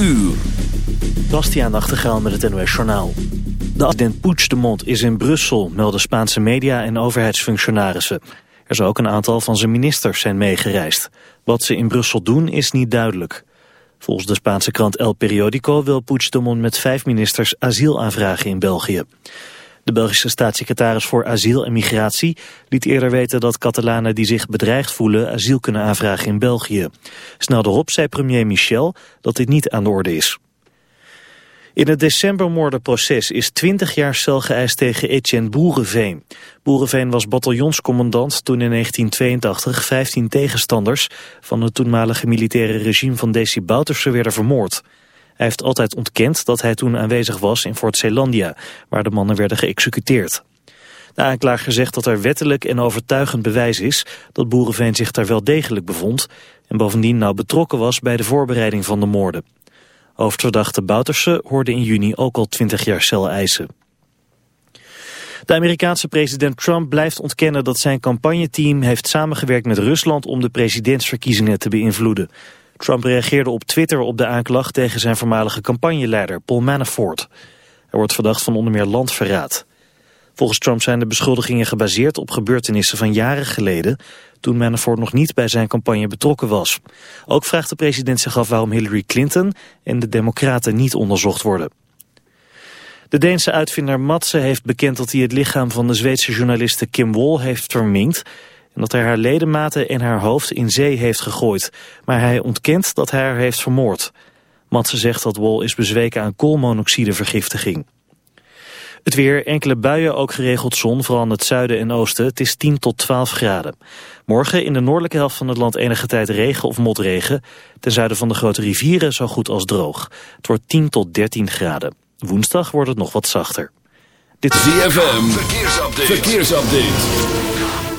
uur. Bastiaan Nachtegaal met het NOS Journaal. De president Puigdemont is in Brussel, melden Spaanse media en overheidsfunctionarissen. Er zou ook een aantal van zijn ministers zijn meegereisd. Wat ze in Brussel doen is niet duidelijk. Volgens de Spaanse krant El Periodico wil Puigdemont met vijf ministers asiel aanvragen in België. De Belgische staatssecretaris voor asiel en migratie liet eerder weten dat Catalanen die zich bedreigd voelen asiel kunnen aanvragen in België. Snel erop zei premier Michel dat dit niet aan de orde is. In het decembermoordenproces is 20 jaar cel geëist tegen Etienne Boerenveen. Boerenveen was bataljonscommandant toen in 1982 15 tegenstanders van het toenmalige militaire regime van Desi Bouterse werden vermoord. Hij heeft altijd ontkend dat hij toen aanwezig was in Fort Zeelandia, waar de mannen werden geëxecuteerd. De aanklager zegt dat er wettelijk en overtuigend bewijs is dat Boerenveen zich daar wel degelijk bevond en bovendien nauw betrokken was bij de voorbereiding van de moorden. Hoofdverdachte Bouterse hoorde in juni ook al 20 jaar cel eisen. De Amerikaanse president Trump blijft ontkennen dat zijn campagneteam heeft samengewerkt met Rusland om de presidentsverkiezingen te beïnvloeden. Trump reageerde op Twitter op de aanklacht tegen zijn voormalige campagneleider Paul Manafort. Hij wordt verdacht van onder meer landverraad. Volgens Trump zijn de beschuldigingen gebaseerd op gebeurtenissen van jaren geleden, toen Manafort nog niet bij zijn campagne betrokken was. Ook vraagt de president zich af waarom Hillary Clinton en de democraten niet onderzocht worden. De Deense uitvinder Matze heeft bekend dat hij het lichaam van de Zweedse journaliste Kim Wall heeft verminkt en dat hij haar ledematen en haar hoofd in zee heeft gegooid. Maar hij ontkent dat hij haar heeft vermoord. Matze zegt dat Wall is bezweken aan koolmonoxidevergiftiging. Het weer, enkele buien, ook geregeld zon, vooral in het zuiden en oosten. Het is 10 tot 12 graden. Morgen in de noordelijke helft van het land enige tijd regen of motregen. Ten zuiden van de grote rivieren zo goed als droog. Het wordt 10 tot 13 graden. Woensdag wordt het nog wat zachter. Dit is ZFM, verkeersupdate. verkeersupdate.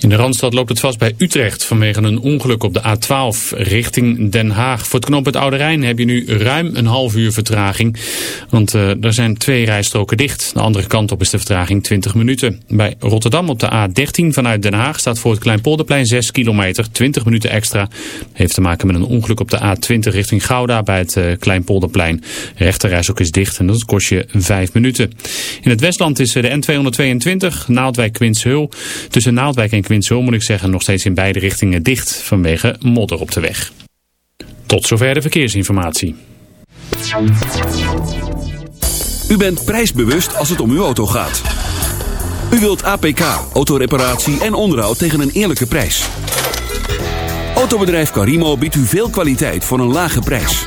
In de Randstad loopt het vast bij Utrecht vanwege een ongeluk op de A12 richting Den Haag. Voor het knooppunt Oude Rijn heb je nu ruim een half uur vertraging. Want uh, er zijn twee rijstroken dicht. De andere kant op is de vertraging 20 minuten. Bij Rotterdam op de A13 vanuit Den Haag staat voor het Kleinpolderplein 6 kilometer. 20 minuten extra. Heeft te maken met een ongeluk op de A20 richting Gouda bij het uh, Kleinpolderplein. De rechterreis ook is dicht en dat kost je 5 minuten. In het Westland is de N222 Naaldwijk-Quinshul. Tussen Naaldwijk en Quinshul moet ik zeggen nog steeds in beide richtingen dicht vanwege modder op de weg. Tot zover de verkeersinformatie. U bent prijsbewust als het om uw auto gaat. U wilt APK, autoreparatie en onderhoud tegen een eerlijke prijs. Autobedrijf Carimo biedt u veel kwaliteit voor een lage prijs.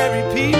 ordinary people.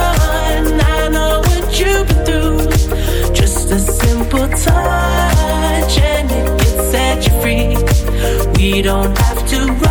don't have to run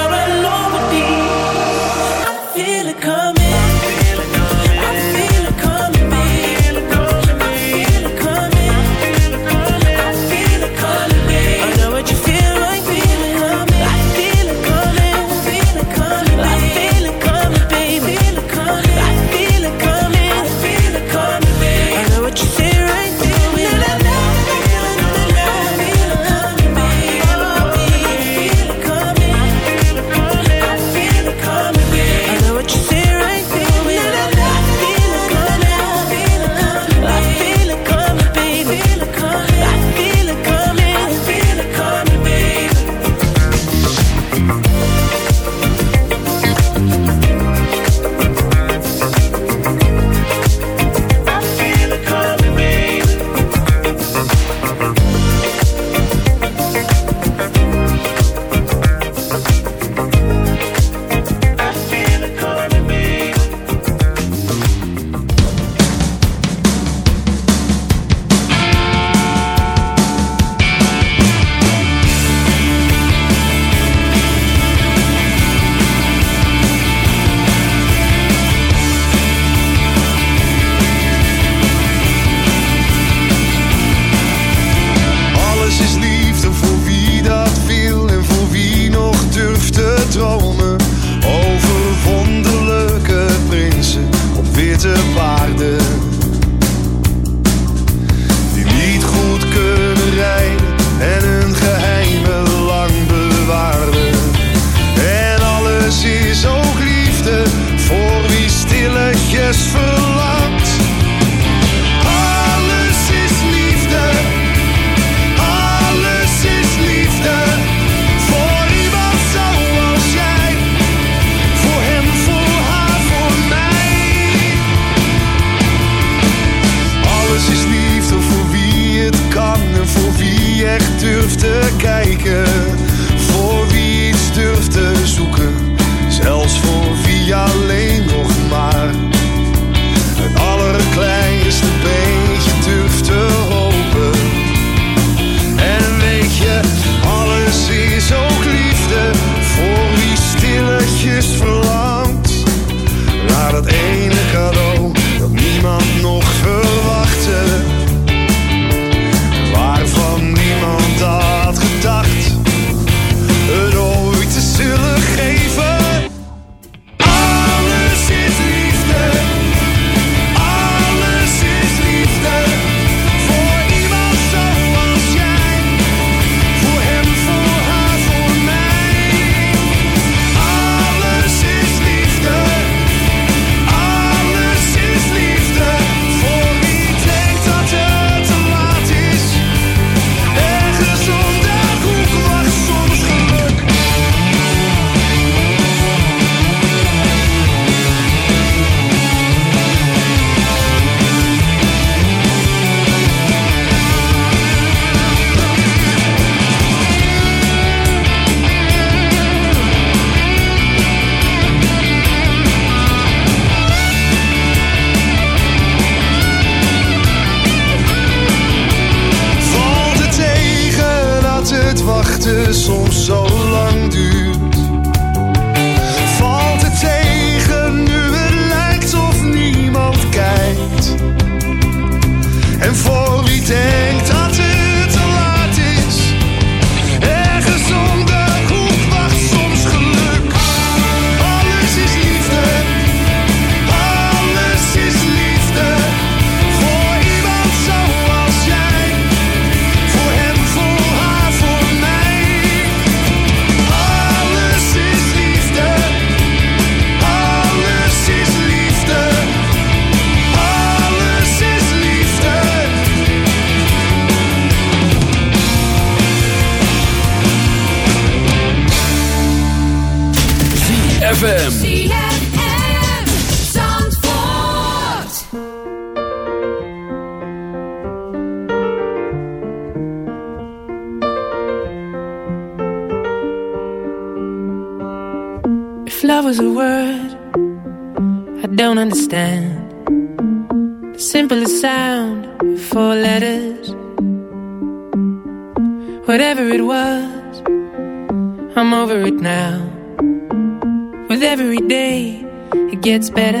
understand the simplest sound, four letters. Whatever it was, I'm over it now. With every day, it gets better.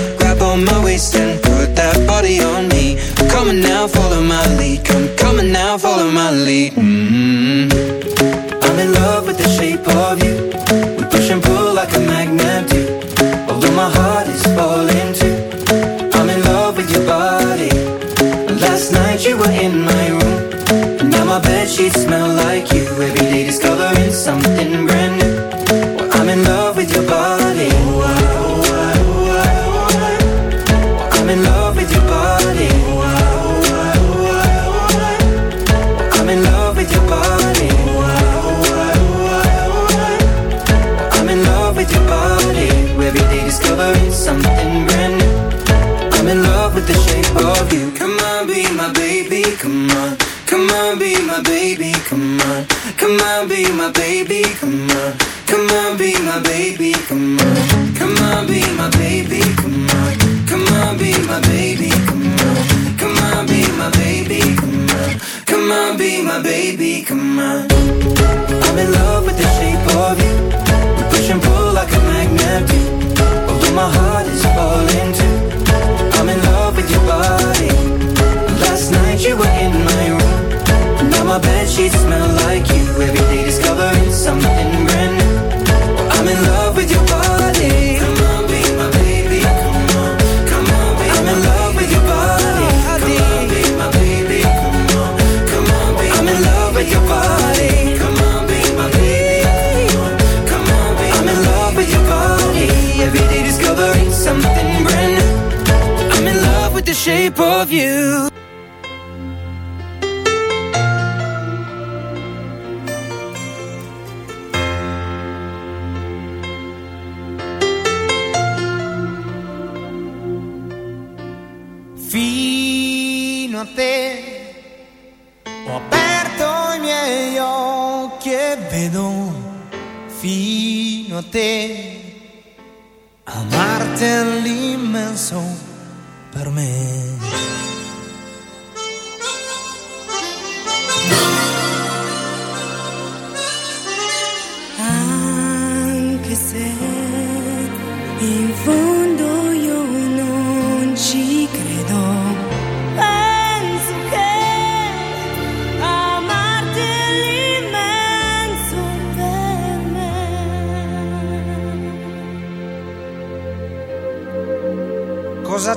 downfall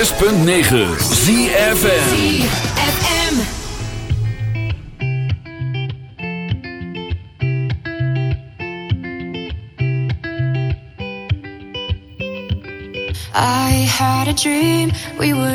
106.9 ZFM. FM. I had a dream. We were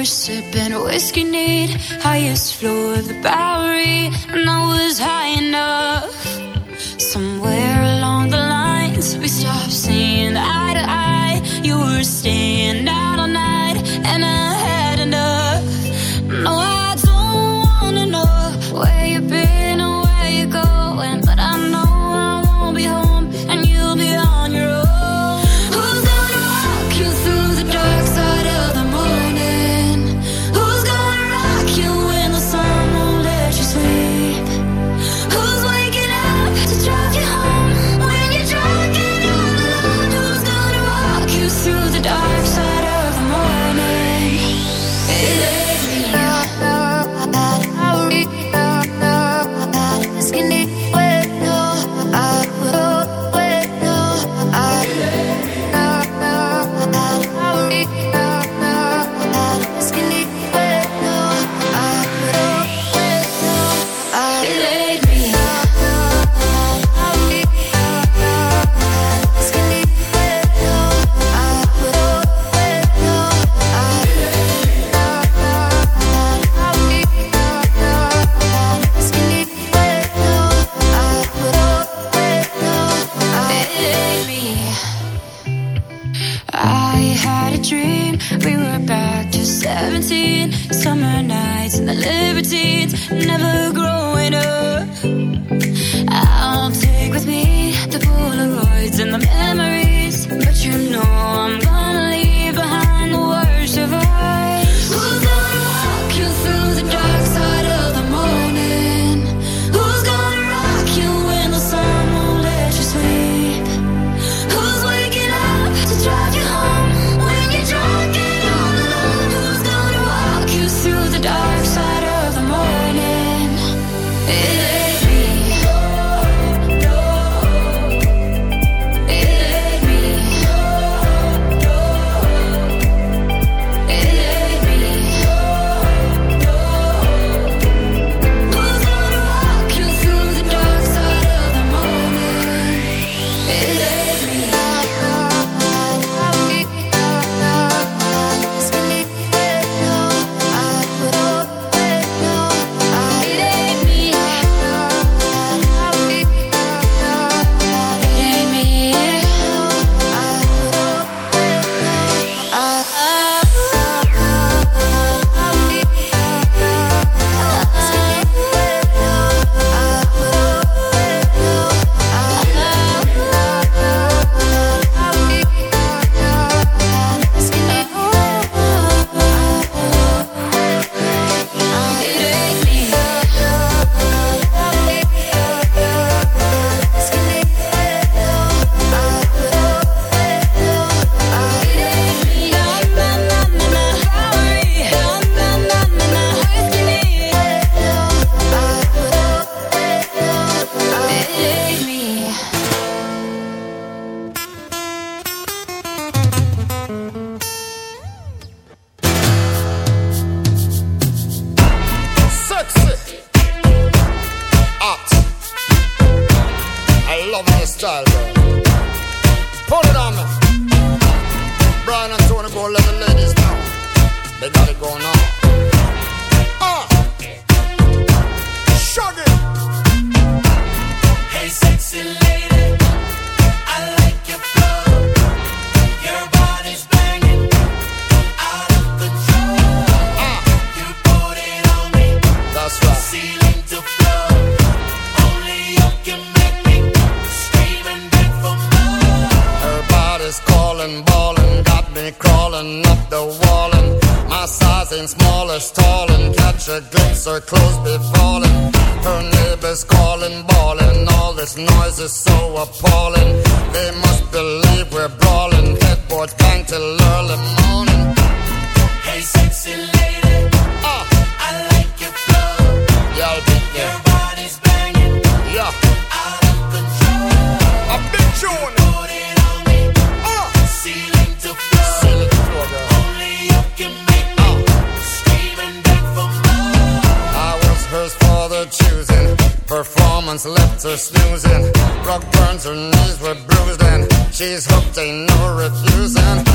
her knees were bruised and she's hooked, ain't no refusing.